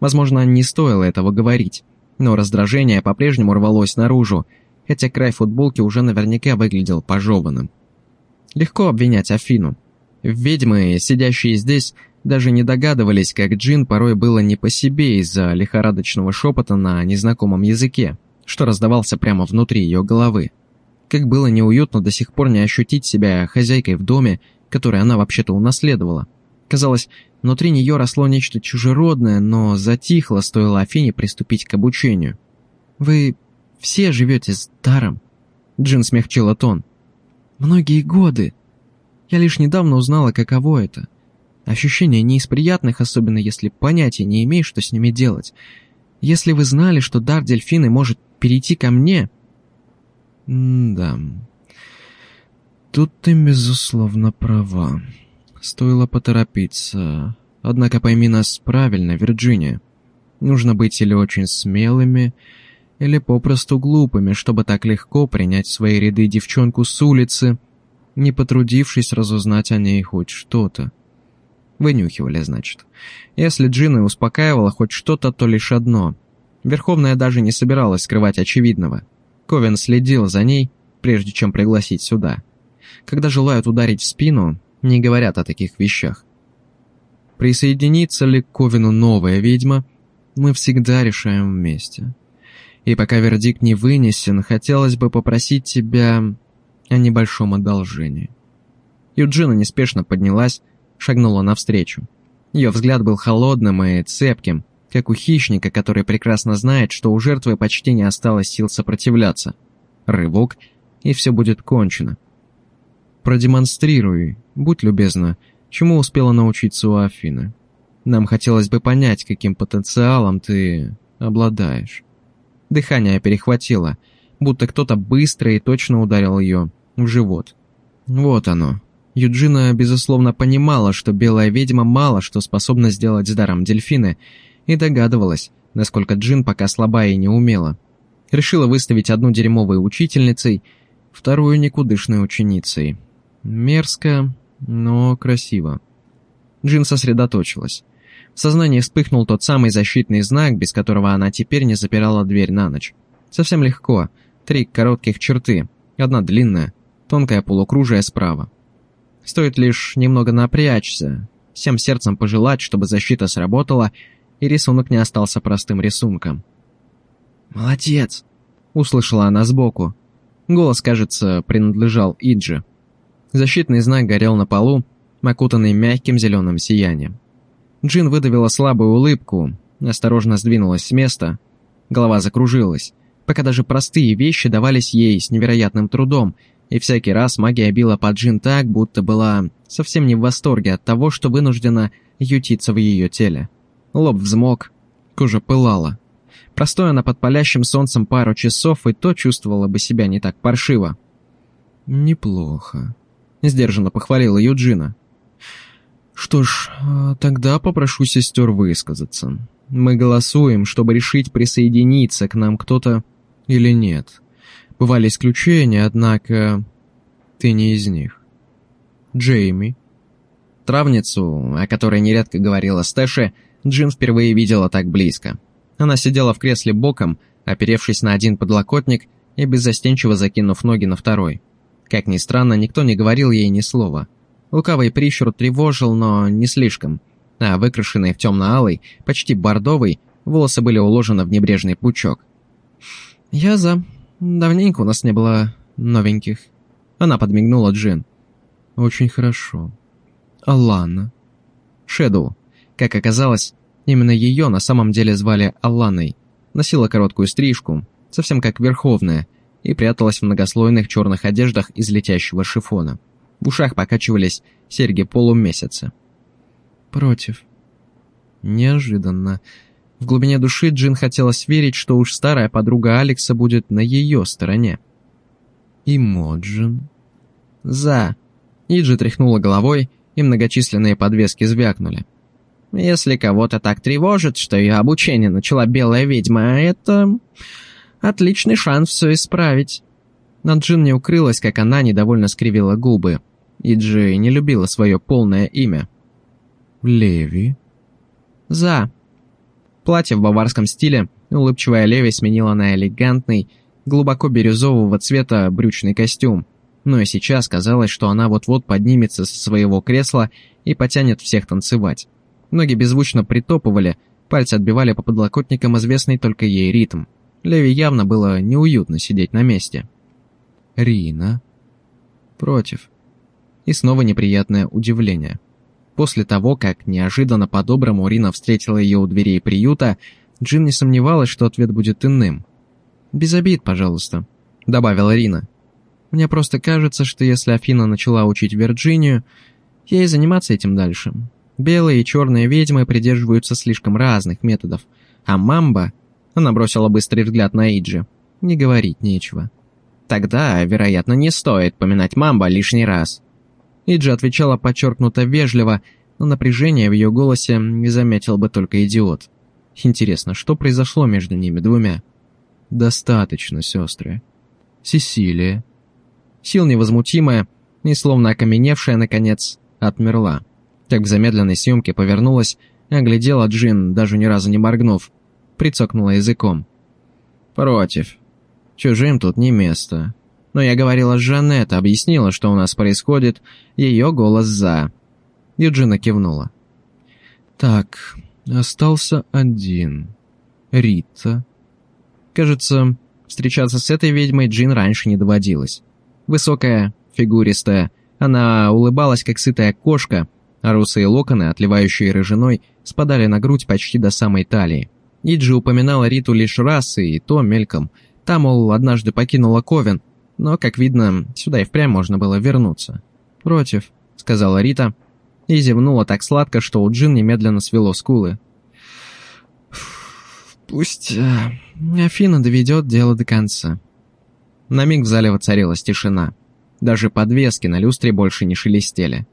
Возможно, не стоило этого говорить, но раздражение по-прежнему рвалось наружу, хотя край футболки уже наверняка выглядел пожеванным. Легко обвинять Афину. Ведьмы, сидящие здесь, даже не догадывались, как Джин порой было не по себе из-за лихорадочного шепота на незнакомом языке, что раздавался прямо внутри ее головы. Как было неуютно до сих пор не ощутить себя хозяйкой в доме, который она вообще-то унаследовала. Казалось, внутри нее росло нечто чужеродное, но затихло, стоило Афине приступить к обучению. «Вы все живете с даром?» Джин смягчила тон. «Многие годы. Я лишь недавно узнала, каково это. Ощущение не из приятных, особенно если понятия не имеешь, что с ними делать. Если вы знали, что дар дельфины может перейти ко мне...» «Да, тут ты, безусловно, права. Стоило поторопиться. Однако пойми нас правильно, Вирджиния. Нужно быть или очень смелыми, или попросту глупыми, чтобы так легко принять в свои ряды девчонку с улицы, не потрудившись разузнать о ней хоть что-то. Вынюхивали, значит. Если Джина успокаивала хоть что-то, то лишь одно. Верховная даже не собиралась скрывать очевидного. Ковен следил за ней, прежде чем пригласить сюда. Когда желают ударить в спину, не говорят о таких вещах. Присоединится ли к Ковину новая ведьма, мы всегда решаем вместе. И пока вердикт не вынесен, хотелось бы попросить тебя о небольшом одолжении. Юджина неспешно поднялась, шагнула навстречу. Ее взгляд был холодным и цепким, как у хищника, который прекрасно знает, что у жертвы почти не осталось сил сопротивляться. Рывок, и все будет кончено. Продемонстрируй, будь любезна, чему успела научиться у Афины. Нам хотелось бы понять, каким потенциалом ты обладаешь. Дыхание перехватило, будто кто-то быстро и точно ударил ее в живот. Вот оно. Юджина, безусловно, понимала, что белая ведьма мало что способна сделать с даром дельфины, и догадывалась, насколько Джин пока слаба и не умела. Решила выставить одну дерьмовой учительницей, вторую никудышной ученицей. Мерзко, но красиво. Джин сосредоточилась. В сознании вспыхнул тот самый защитный знак, без которого она теперь не запирала дверь на ночь. Совсем легко. Три коротких черты. Одна длинная, тонкая полукружие справа. Стоит лишь немного напрячься, всем сердцем пожелать, чтобы защита сработала, и рисунок не остался простым рисунком. «Молодец!» — услышала она сбоку. Голос, кажется, принадлежал Иджи. Защитный знак горел на полу, окутанный мягким зеленым сиянием. Джин выдавила слабую улыбку, осторожно сдвинулась с места. Голова закружилась, пока даже простые вещи давались ей с невероятным трудом, и всякий раз магия била по Джин так, будто была совсем не в восторге от того, что вынуждена ютиться в ее теле. Лоб взмок, кожа пылала. Простоя она под палящим солнцем пару часов, и то чувствовала бы себя не так паршиво. «Неплохо», — сдержанно похвалила Юджина. Что ж, а, тогда попрошу сестер высказаться. Мы голосуем, чтобы решить, присоединиться к нам кто-то или нет. Бывали исключения, однако ты не из них. Джейми. Травницу, о которой нередко говорила Стэши, Джин впервые видела так близко. Она сидела в кресле боком, оперевшись на один подлокотник и беззастенчиво закинув ноги на второй. Как ни странно, никто не говорил ей ни слова. Лукавый прищур тревожил, но не слишком. А выкрашенные в темно-алый, почти бордовый, волосы были уложены в небрежный пучок. «Я за. Давненько у нас не было новеньких». Она подмигнула Джин. «Очень хорошо. Алана». Шэдоу. Как оказалось, именно ее на самом деле звали Аланой. Носила короткую стрижку, совсем как Верховная, и пряталась в многослойных черных одеждах из летящего шифона. В ушах покачивались серьги полумесяца. «Против». Неожиданно. В глубине души Джин хотелось верить, что уж старая подруга Алекса будет на ее стороне. «И Моджин?» «За». Иджи тряхнула головой, и многочисленные подвески звякнули. «Если кого-то так тревожит, что ее обучение начала белая ведьма, это... отличный шанс все исправить». Но Джин не укрылась, как она недовольно скривила губы. И Джей не любила свое полное имя. «Леви?» «За». Платье в баварском стиле улыбчивая Леви сменила на элегантный, глубоко бирюзового цвета брючный костюм. Но и сейчас казалось, что она вот-вот поднимется со своего кресла и потянет всех танцевать. Ноги беззвучно притопывали, пальцы отбивали по подлокотникам известный только ей ритм. Леви явно было неуютно сидеть на месте. Рина?» «Против». И снова неприятное удивление. После того, как неожиданно по-доброму Рина встретила ее у дверей приюта, Джин не сомневалась, что ответ будет иным. «Без обид, пожалуйста», — добавила Рина. «Мне просто кажется, что если Афина начала учить Вирджинию, ей заниматься этим дальше. Белые и черные ведьмы придерживаются слишком разных методов, а Мамба...» Она бросила быстрый взгляд на Иджи. «Не говорить нечего». «Тогда, вероятно, не стоит поминать Мамба лишний раз». Иджи отвечала подчеркнуто вежливо, но напряжение в ее голосе не заметил бы только идиот. Интересно, что произошло между ними двумя? Достаточно, сестры. Сесилия. Сил невозмутимая и словно окаменевшая, наконец, отмерла. Как в замедленной съемке повернулась, оглядела Джин, даже ни разу не моргнув, прицокнула языком. «Против. Чужим тут не место. Но я говорила с Жанет, объяснила, что у нас происходит, ее голос «за». Юджина кивнула. «Так, остался один. Рита». Кажется, встречаться с этой ведьмой Джин раньше не доводилось. Высокая, фигуристая, она улыбалась, как сытая кошка, а русые локоны, отливающие рыжиной, спадали на грудь почти до самой талии. Иджи упоминала Риту лишь раз, и то мельком. Та, мол, однажды покинула Ковен, но, как видно, сюда и впрямь можно было вернуться. «Против», — сказала Рита, и зевнула так сладко, что у Джин немедленно свело скулы. «Пусть э, Афина доведет дело до конца». На миг в зале воцарилась тишина. Даже подвески на люстре больше не шелестели.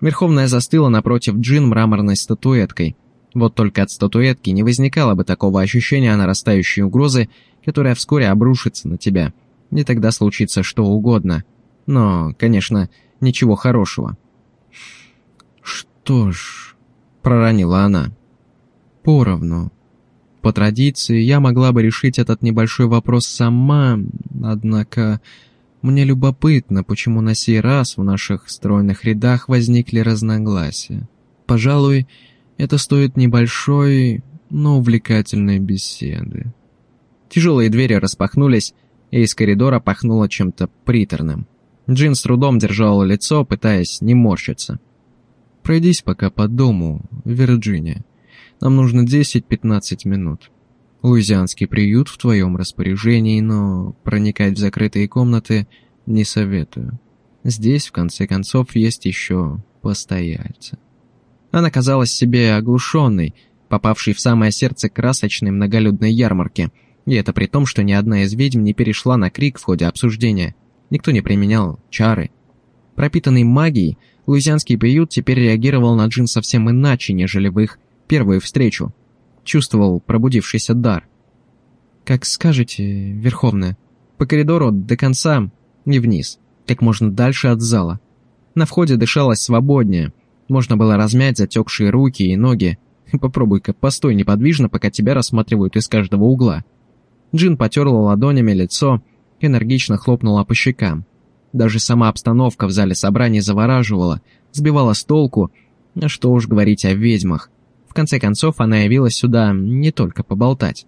Верховная застыла напротив Джин мраморной статуэткой. Вот только от статуэтки не возникало бы такого ощущения нарастающей угрозы, которая вскоре обрушится на тебя — и тогда случится что угодно. Но, конечно, ничего хорошего. «Что ж...» — проронила она. «Поровну. По традиции, я могла бы решить этот небольшой вопрос сама, однако мне любопытно, почему на сей раз в наших стройных рядах возникли разногласия. Пожалуй, это стоит небольшой, но увлекательной беседы». Тяжелые двери распахнулись, и из коридора пахнуло чем-то приторным. Джин с трудом держала лицо, пытаясь не морщиться. «Пройдись пока по дому, Вирджиния. Нам нужно 10-15 минут. Луизианский приют в твоем распоряжении, но проникать в закрытые комнаты не советую. Здесь, в конце концов, есть еще постояльцы». Она казалась себе оглушенной, попавшей в самое сердце красочной многолюдной ярмарки – и это при том, что ни одна из ведьм не перешла на крик в ходе обсуждения. Никто не применял чары. Пропитанный магией, луизианский приют теперь реагировал на Джин совсем иначе, нежели в их первую встречу. Чувствовал пробудившийся дар. «Как скажете, Верховная, по коридору до конца и вниз, как можно дальше от зала. На входе дышалось свободнее, можно было размять затекшие руки и ноги. Попробуй-ка постой неподвижно, пока тебя рассматривают из каждого угла». Джин потерла ладонями лицо, энергично хлопнула по щекам. Даже сама обстановка в зале собраний завораживала, сбивала с толку, что уж говорить о ведьмах. В конце концов, она явилась сюда не только поболтать.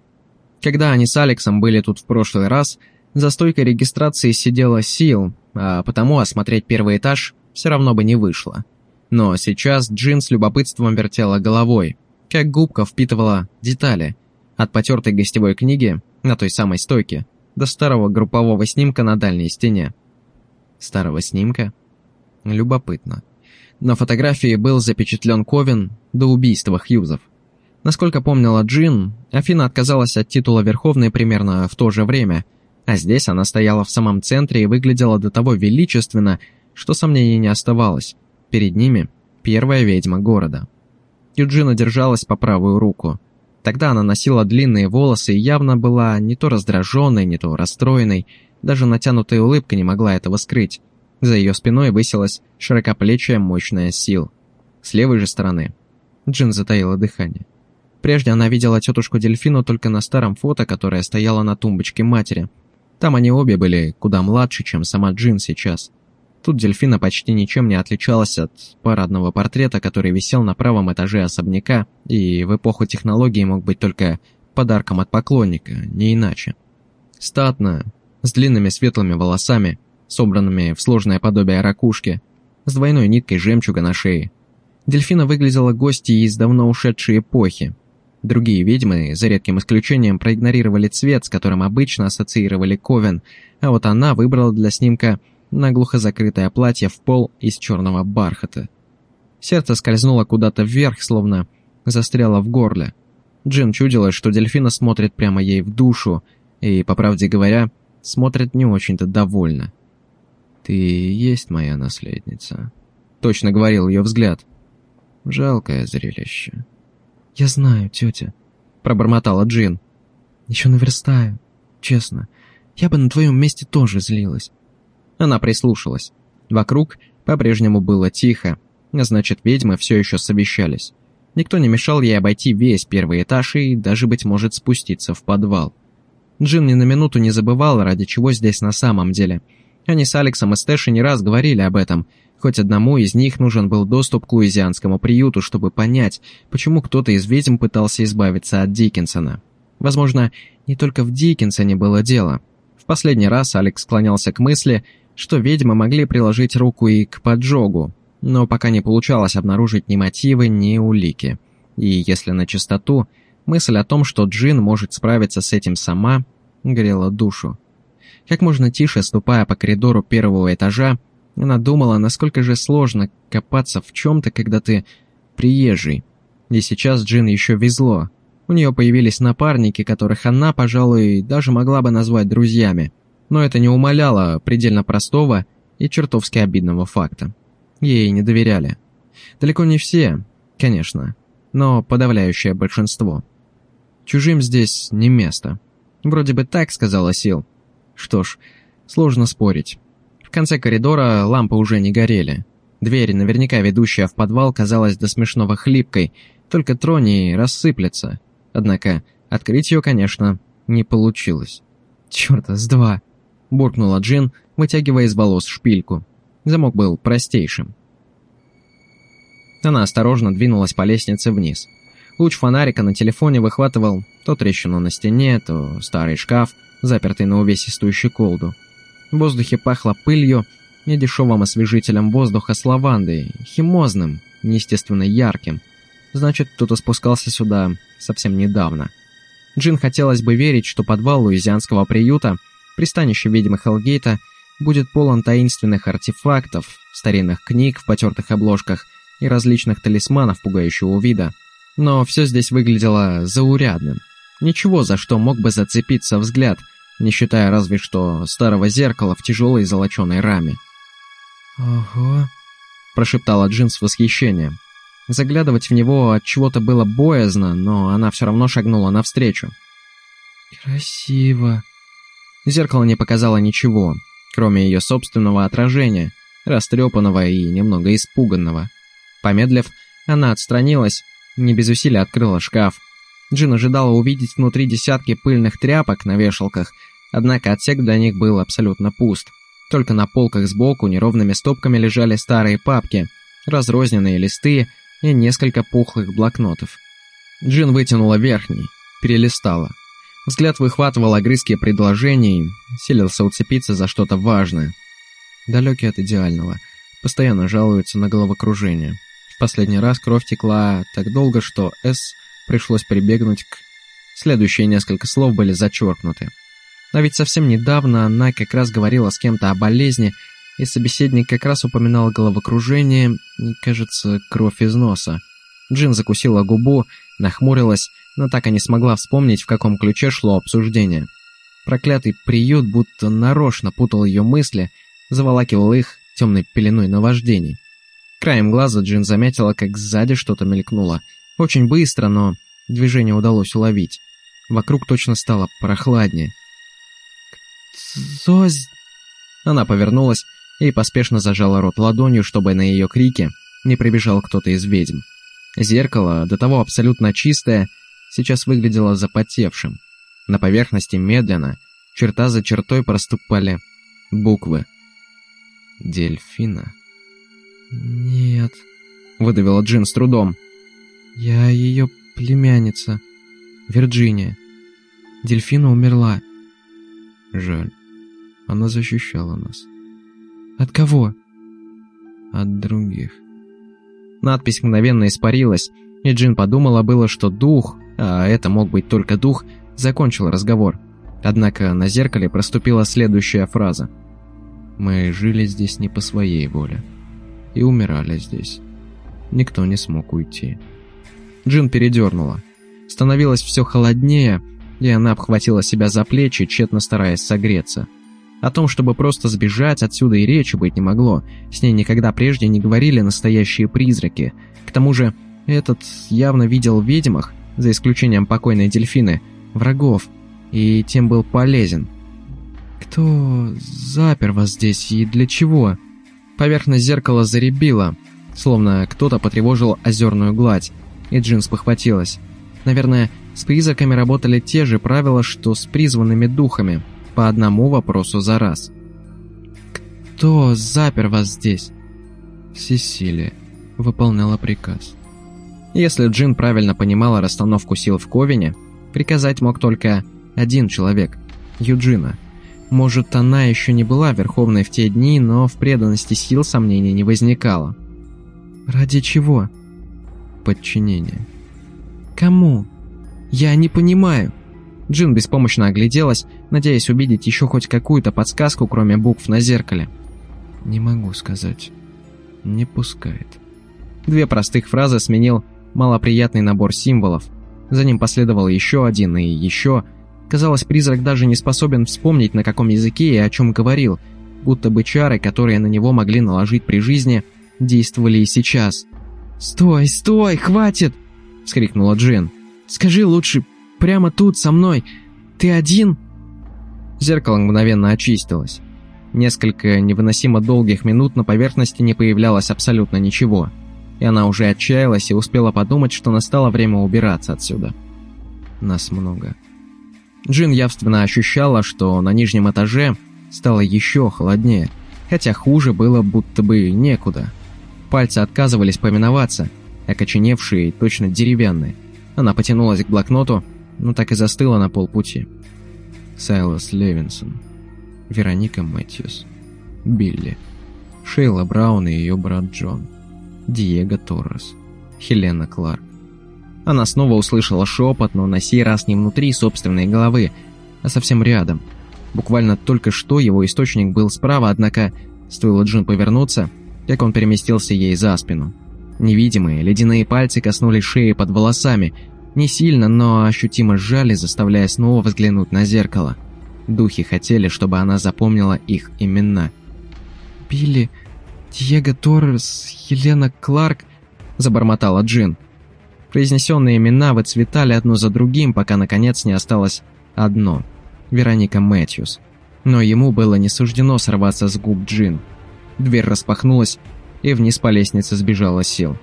Когда они с Алексом были тут в прошлый раз, за стойкой регистрации сидела Сил, а потому осмотреть первый этаж все равно бы не вышло. Но сейчас Джин с любопытством вертела головой, как губка впитывала детали. От потертой гостевой книги на той самой стойке, до старого группового снимка на дальней стене. Старого снимка? Любопытно. На фотографии был запечатлен Ковен до убийства Хьюзов. Насколько помнила Джин, Афина отказалась от титула Верховной примерно в то же время, а здесь она стояла в самом центре и выглядела до того величественно, что сомнений не оставалось. Перед ними первая ведьма города. Юджина держалась по правую руку – Тогда она носила длинные волосы и явно была не то раздраженной, не то расстроенной. Даже натянутая улыбка не могла этого скрыть. За ее спиной высилась широкоплечая мощная сил. С левой же стороны Джин затаила дыхание. Прежде она видела тетушку Дельфину только на старом фото, которое стояло на тумбочке матери. Там они обе были куда младше, чем сама Джин сейчас. Тут дельфина почти ничем не отличалась от парадного портрета, который висел на правом этаже особняка, и в эпоху технологий мог быть только подарком от поклонника, не иначе. Статная, с длинными светлыми волосами, собранными в сложное подобие ракушки, с двойной ниткой жемчуга на шее. Дельфина выглядела гостьей из давно ушедшей эпохи. Другие ведьмы, за редким исключением, проигнорировали цвет, с которым обычно ассоциировали Ковен, а вот она выбрала для снимка наглухо закрытое платье в пол из черного бархата. Сердце скользнуло куда-то вверх, словно застряло в горле. Джин чудилось, что дельфина смотрит прямо ей в душу, и, по правде говоря, смотрит не очень-то довольно. «Ты есть моя наследница», — точно говорил ее взгляд. «Жалкое зрелище». «Я знаю, тетя», — пробормотала Джин. «Еще наверстаю, честно. Я бы на твоем месте тоже злилась». Она прислушалась. Вокруг по-прежнему было тихо, а значит, ведьмы все еще совещались. Никто не мешал ей обойти весь первый этаж и даже, быть может, спуститься в подвал. Джин ни на минуту не забывал, ради чего здесь на самом деле. Они с Алексом и Стэши не раз говорили об этом. Хоть одному из них нужен был доступ к луизианскому приюту, чтобы понять, почему кто-то из ведьм пытался избавиться от Диккенсона. Возможно, не только в Диккенсоне было дело. В последний раз Алекс склонялся к мысли, что ведьмы могли приложить руку и к поджогу, но пока не получалось обнаружить ни мотивы, ни улики. И если на чистоту, мысль о том, что Джин может справиться с этим сама, грела душу. Как можно тише, ступая по коридору первого этажа, она думала, насколько же сложно копаться в чем-то, когда ты приезжий. И сейчас Джин еще везло. У нее появились напарники, которых она, пожалуй, даже могла бы назвать друзьями. Но это не умаляло предельно простого и чертовски обидного факта. Ей не доверяли. Далеко не все, конечно, но подавляющее большинство. Чужим здесь не место. Вроде бы так, сказала Сил. Что ж, сложно спорить. В конце коридора лампы уже не горели. Дверь, наверняка ведущая в подвал, казалась до смешного хлипкой, только трони рассыплется. Однако открыть ее, конечно, не получилось. «Чёрта, с два!» – буркнула Джин, вытягивая из волос шпильку. Замок был простейшим. Она осторожно двинулась по лестнице вниз. Луч фонарика на телефоне выхватывал то трещину на стене, то старый шкаф, запертый на увесистую щеколду. В воздухе пахло пылью и дешевым освежителем воздуха с лавандой, химозным, неестественно ярким. Значит, кто-то спускался сюда совсем недавно. Джин хотелось бы верить, что подвал луизианского приюта, пристанище ведьмы Хелгейта, будет полон таинственных артефактов, старинных книг в потертых обложках и различных талисманов пугающего вида. Но все здесь выглядело заурядным. Ничего, за что мог бы зацепиться взгляд, не считая разве что старого зеркала в тяжелой золоченой раме. «Ого», – прошептала Джин с восхищением. Заглядывать в него от чего-то было боязно, но она все равно шагнула навстречу. «Красиво». Зеркало не показало ничего, кроме ее собственного отражения, растрепанного и немного испуганного. Помедлив, она отстранилась, не без усилия открыла шкаф. Джин ожидала увидеть внутри десятки пыльных тряпок на вешалках, однако отсек для них был абсолютно пуст. Только на полках сбоку неровными стопками лежали старые папки, разрозненные листы и несколько пухлых блокнотов. Джин вытянула верхний, перелистала. Взгляд выхватывал огрызки предложений, силился уцепиться за что-то важное. Далекий от идеального, постоянно жалуется на головокружение. В последний раз кровь текла так долго, что «С» пришлось прибегнуть к... Следующие несколько слов были зачеркнуты. А ведь совсем недавно она как раз говорила с кем-то о болезни, и собеседник как раз упоминал головокружение и, кажется, кровь из носа. Джин закусила губу, нахмурилась, но так и не смогла вспомнить, в каком ключе шло обсуждение. Проклятый приют будто нарочно путал ее мысли, заволакивал их темной пеленой наваждений. Краем глаза Джин заметила, как сзади что-то мелькнуло. Очень быстро, но движение удалось уловить. Вокруг точно стало прохладнее. «Кто Она повернулась и поспешно зажала рот ладонью, чтобы на ее крики не прибежал кто-то из ведьм. Зеркало, до того абсолютно чистое, сейчас выглядело запотевшим. На поверхности медленно, черта за чертой проступали буквы. «Дельфина?» «Нет», — выдавила Джин с трудом. «Я ее племянница, Вирджиния. Дельфина умерла». «Жаль. Она защищала нас». От кого?» «От других». Надпись мгновенно испарилась, и Джин подумала было, что дух, а это мог быть только дух, закончил разговор. Однако на зеркале проступила следующая фраза. «Мы жили здесь не по своей воле. И умирали здесь. Никто не смог уйти». Джин передернула. Становилось все холоднее, и она обхватила себя за плечи, тщетно стараясь согреться. О том, чтобы просто сбежать отсюда и речи быть не могло. С ней никогда прежде не говорили настоящие призраки. К тому же, этот явно видел в ведьмах, за исключением покойной дельфины, врагов, и тем был полезен. «Кто запер вас здесь и для чего?» Поверхность зеркала заребила, словно кто-то потревожил озерную гладь, и Джинс похватилась. Наверное, с призраками работали те же правила, что с призванными духами, по одному вопросу за раз. «Кто запер вас здесь?» Сесилия выполняла приказ. Если Джин правильно понимала расстановку сил в Ковине, приказать мог только один человек – Юджина. Может, она еще не была верховной в те дни, но в преданности сил сомнений не возникало. «Ради чего?» «Подчинение». «Кому?» «Я не понимаю». Джин беспомощно огляделась, надеясь увидеть еще хоть какую-то подсказку, кроме букв на зеркале. «Не могу сказать. Не пускает». Две простых фразы сменил малоприятный набор символов. За ним последовал еще один и еще. Казалось, призрак даже не способен вспомнить, на каком языке и о чем говорил, будто бы чары, которые на него могли наложить при жизни, действовали и сейчас. «Стой, стой, хватит!» — вскрикнула Джин. Скажи лучше, прямо тут, со мной. Ты один?» Зеркало мгновенно очистилось. Несколько невыносимо долгих минут на поверхности не появлялось абсолютно ничего. И она уже отчаялась и успела подумать, что настало время убираться отсюда. Нас много. Джин явственно ощущала, что на нижнем этаже стало еще холоднее, хотя хуже было будто бы некуда. Пальцы отказывались поминоваться, окоченевшие, точно деревянные. Она потянулась к блокноту, но так и застыла на полпути. Сайлас Левинсон, Вероника Мэтьюс, Билли, Шейла Браун и ее брат Джон, Диего Торрес, Хелена Кларк. Она снова услышала шепот, но на сей раз не внутри собственной головы, а совсем рядом. Буквально только что его источник был справа, однако стоило Джин повернуться, как он переместился ей за спину. Невидимые ледяные пальцы коснулись шеи под волосами, не сильно, но ощутимо сжали, заставляя снова взглянуть на зеркало. Духи хотели, чтобы она запомнила их имена. «Билли, Диего Торрес, Елена Кларк», – забормотала Джин. Произнесенные имена выцветали одно за другим, пока наконец не осталось одно – Вероника Мэтьюс. Но ему было не суждено сорваться с губ Джин. Дверь распахнулась, и вниз по лестнице сбежала Сил.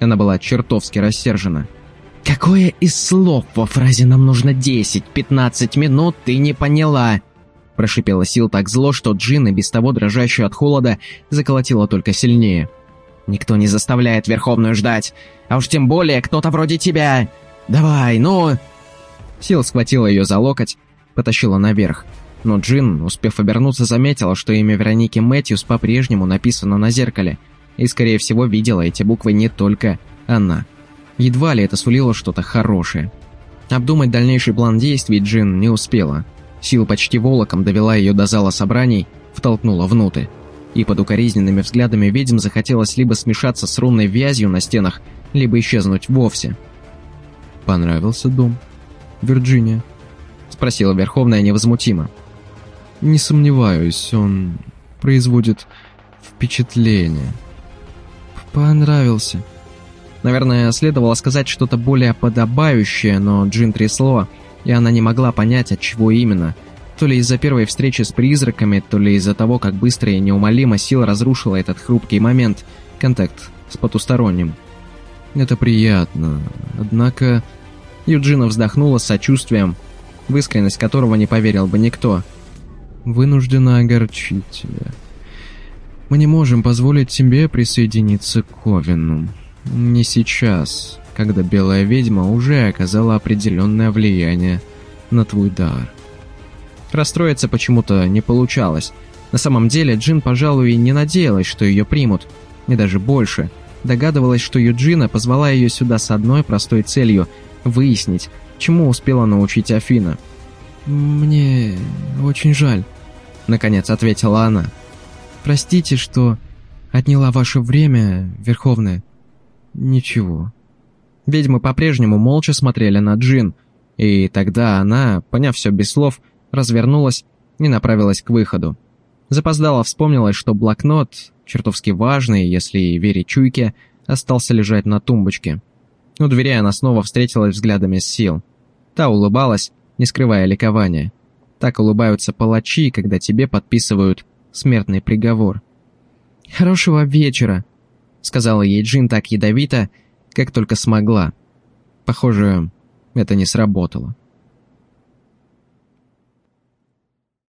Она была чертовски рассержена – «Какое из слов во фразе «нам нужно 10-15 минут» ты не поняла?» Прошипела Сил так зло, что Джин, и без того дрожащую от холода, заколотила только сильнее. «Никто не заставляет Верховную ждать, а уж тем более кто-то вроде тебя. Давай, ну...» Сил схватила ее за локоть, потащила наверх. Но Джин, успев обернуться, заметила, что имя Вероники Мэтьюс по-прежнему написано на зеркале, и, скорее всего, видела эти буквы не только она. Едва ли это сулило что-то хорошее. Обдумать дальнейший план действий Джин не успела. Сила почти волоком довела ее до зала собраний, втолкнула внутрь. И под укоризненными взглядами ведьм захотелось либо смешаться с рунной вязью на стенах, либо исчезнуть вовсе. «Понравился дом?» «Вирджиния?» – спросила Верховная невозмутимо. «Не сомневаюсь, он производит впечатление». «Понравился», Наверное, следовало сказать что-то более подобающее, но Джин трясло, и она не могла понять, от чего именно. То ли из-за первой встречи с призраками, то ли из-за того, как быстро и неумолимо сила разрушила этот хрупкий момент, контакт с потусторонним. Это приятно, однако... Юджина вздохнула с сочувствием, в искренность которого не поверил бы никто. «Вынуждена огорчить тебя. Мы не можем позволить тебе присоединиться к Ковину». Не сейчас, когда белая ведьма уже оказала определенное влияние на твой дар. Расстроиться почему-то не получалось. На самом деле, Джин, пожалуй, и не надеялась, что ее примут. И даже больше. Догадывалась, что Юджина позвала ее сюда с одной простой целью – выяснить, чему успела научить Афина. «Мне очень жаль», — наконец ответила она. «Простите, что отняла ваше время, Верховная. Ничего». Ведьмы по-прежнему молча смотрели на Джин, и тогда она, поняв все без слов, развернулась и направилась к выходу. Запоздала вспомнилась, что блокнот, чертовски важный, если верить чуйке, остался лежать на тумбочке. У двери она снова встретилась взглядами с сил. Та улыбалась, не скрывая ликования. Так улыбаются палачи, когда тебе подписывают смертный приговор. «Хорошего вечера», — сказала ей Джин так ядовито, как только смогла. Похоже, это не сработало.